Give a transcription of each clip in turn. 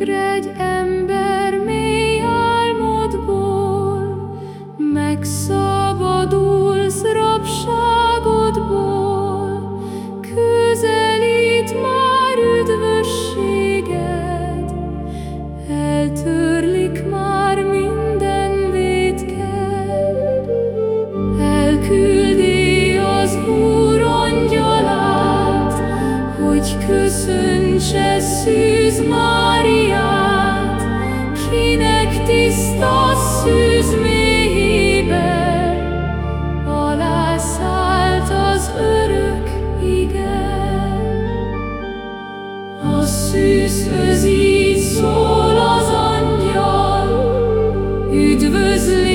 ébredj ember mély álmodból, megszabadulsz rabságodból, közelít már üdvösséged, eltörlik már minden védked, elküldi az Úr hogy köszöntse szűz már. Tiszta szűz mélyébe az örök. A szűzhöz így szól az angyal, üdvözlégy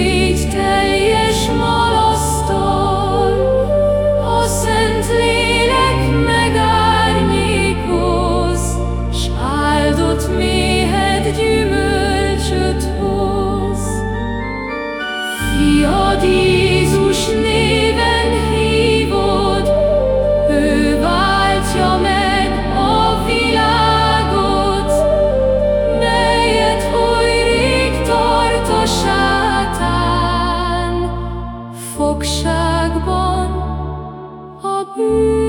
fogságban a bűn.